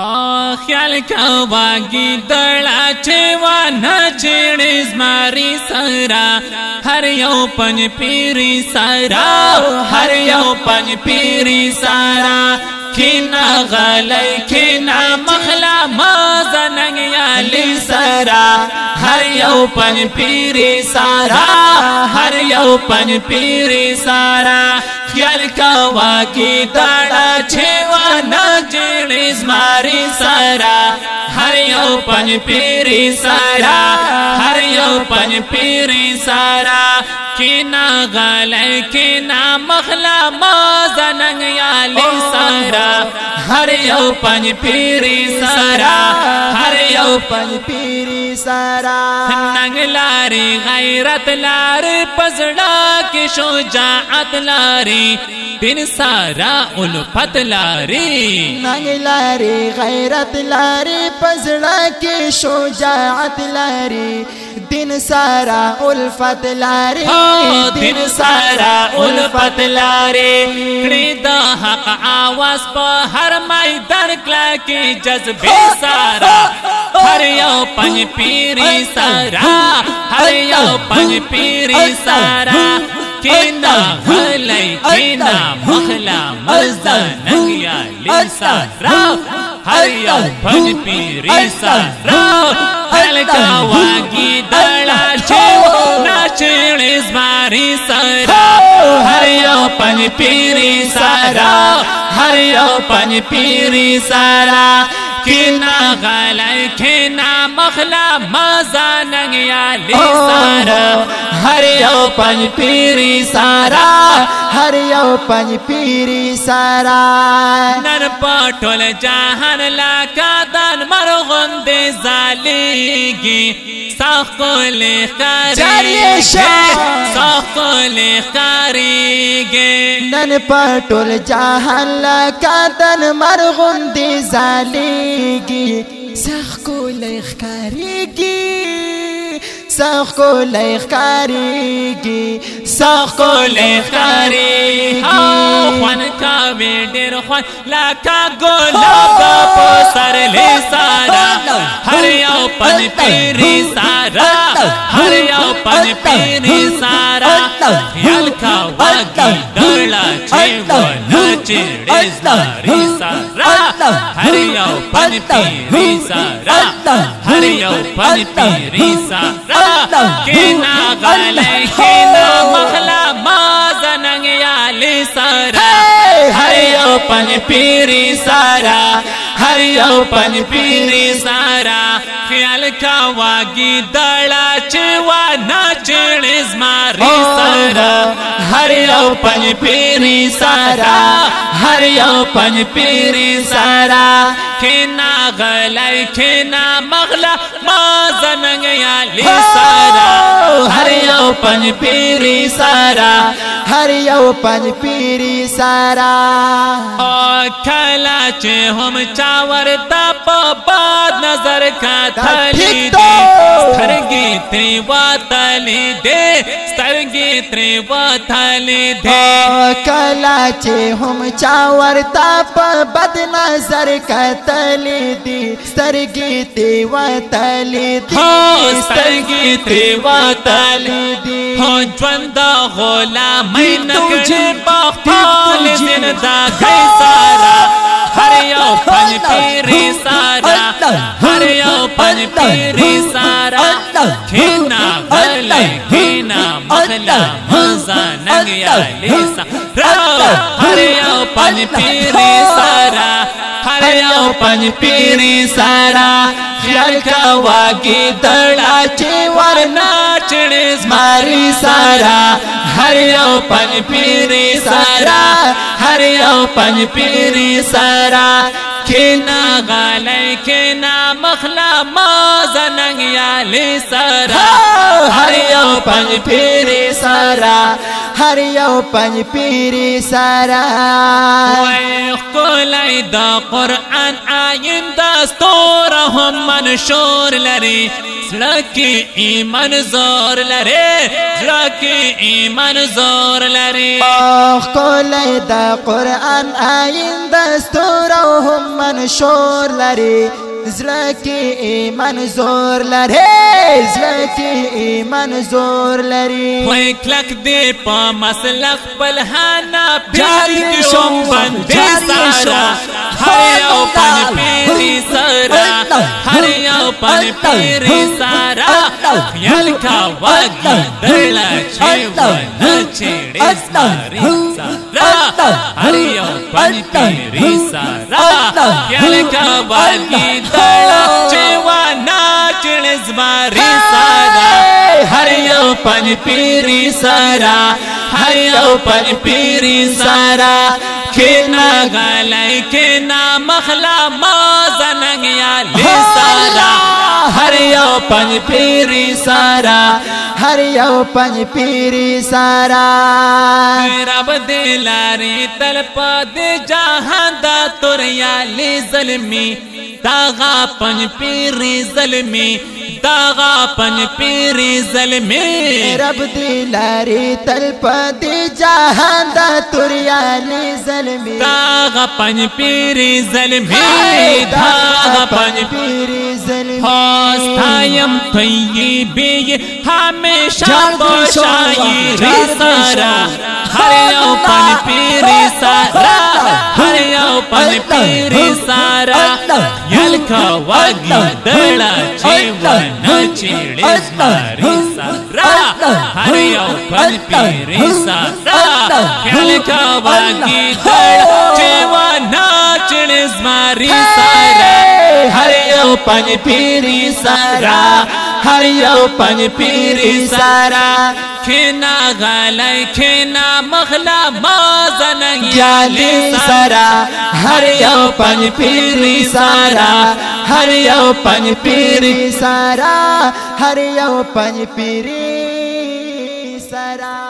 خیال کا واگی دڑا چھوا چیوانا چیڑیز ماری سارا ہر یو پن پیری سارا ہر یو پن پیری سارا کھینا غلی کھینا مخلا مازا ننگیالی سارا ہر یو پن پیری سارا ہر یو پن پیری سارا خیال کا واگی دڑا چیوانا چیڑیز ماری سارا، ہر یو پن پیری سارا، ہر یو پن پیری سارا۔ کینا غلے کینا مخلا، مازا ننگیالی سارا۔ ہر یو پن پیری سارا، ہر یو پن پیری سارا۔ ننگ لاری، غیرت لاری، پزڑا کی شجاعت لاری۔ دن سارا الفت لاری ننگ لاری غیرت لاری پزڑا کی شجاعت لاری۔ دن سارا الفت لاری۔ دن سارا الفت لاری۔ کڑی دا حق آواز پا ہر میدان کلا کی جذبے سارا۔ ہر یو پن پیری سارا۔ ہر یو پن پیری سارا۔ کینا کینا مخلا مرزا نگیا لی سارا ہر یو پن پیری سارا ہلکا واگی دڑا چھو سارا ہر یو پن پیری سارا ہر یو پن پیری سارا کینا غلی کینا مخلا مازا نگیا لی سارا ہر یو پن پیری سارا ہر یو پن پیری سارا نن پٹول جہان لا کا دان مرغن دے زالیگی ساخ کو لے کاری لے کاری گے نن پٹول جہان لا کا دان مرغن دے زالیگی سخ کو لخکاری گی سخ کو لخکاری کی سخ کو لخکاری خوان کا ڈیر خوان. لاکا گلاب پو سر لے سارا. ہر یو پن پیری سارا. ہر یو پن پیری سارا. خیال کا واگی ڈرلا چھے وہ نچڑے زاری سارا. ہر یو پن پیری سارا. ہر یو پن پیری سارا. کینا غلے کینا مخلا مازا ننگیا لی سارا ہر یو پن پیری سارا. ہر یو پن پیری سارا. خیال کا واگی دڑا چوا ناچڑیز ماری سارا. ہر یو پن پیری سارا. ہر یو پن پیری سارا. کھینا غلائی کھینا مغلا مازا ننگیا لی سارا. ہر یو پن پیری سارا۔ ہر یو پن پیری سارا۔ کھلا چے ہم چاور تا پا باد نظر کا تھلی دے۔ سترگی تری و تلی دے۔ سترگی تری و تلی دے۔ کلا چے ہم چاور تا پا بد نظر کا تلی دی۔ سترگی تی و تلی دی۔ سترگی تری و تلی دی ہو جوندہ غلام نکڑی باقال زندہ گئی سارا۔ ہر یو پن پیری سارا۔ ہر یو پن پیری سارا۔ کھینا مزا نگیا لیسا ہر یو پن پیری سارا ہر یو پن پیری سارا خیال کا واگی دڑا چی ورنا چڑیز ماری سارا، ہر یو پن پیری سارا ہر یو پن پیری سارا کھینا غالے کھینا مخلا مازا ننگیا لی سارا۔ ہر یو پن پیری سارا ہر یو پن پیری سارا۔ کولائی دا قرآن آئین دستور ہم منشور لری زړه کې ایمان زور لري زړه کې ایمان زور لري اخ کولای دا قران آئین دستور هم منشور لري زړه کې ایمان زور لري زړه کې ایمان زور لري وای کلک دې په مسلک بل هانا پیری. سارا هر یو پن پیری سارا هر یو پن پیری سارا۔ کا چیڑی ساری سارا هر یو پن پیری سارا خیال کا واگی دلا چه ون چیڑی سارا هر یو پن پیری سارا هر یو پن پیری سارا کنا غلای کنا مخلا ما یا لی سارا هر یو پن پیری سارا۔ هر یو پنج پیری سارا۔ رب دلاری تل پا دی جہاں دا توریا لی ظلمی۔ داغا پن پیری ظلمی داغا پن پیری ظلمی۔ رب دی لاری تل پدی جہان دا توریالی ظلمی۔ داغا پن پیری ظلمی داغا پن پیری ہاستایم ہمیشہ بشائی شوق، جان دی سارا. ہر یو پن پیری سارا ہر یو پن پیری سارا یل کا واگی دڑا چیوان چیڑیز ماری سارا ہر یو پن پیری سارا یل کا واگی دڑا چیوان چیڑیز ماری سارا یو پن پیری سارا ہر یو پن پیری سارا۔ کھینا غالی کھینا مخلا مازن جالی سارا۔ ہر یو پنج پیری سارا۔ ہر یو پنج پیری سارا ہر یو پنج پیری سارا۔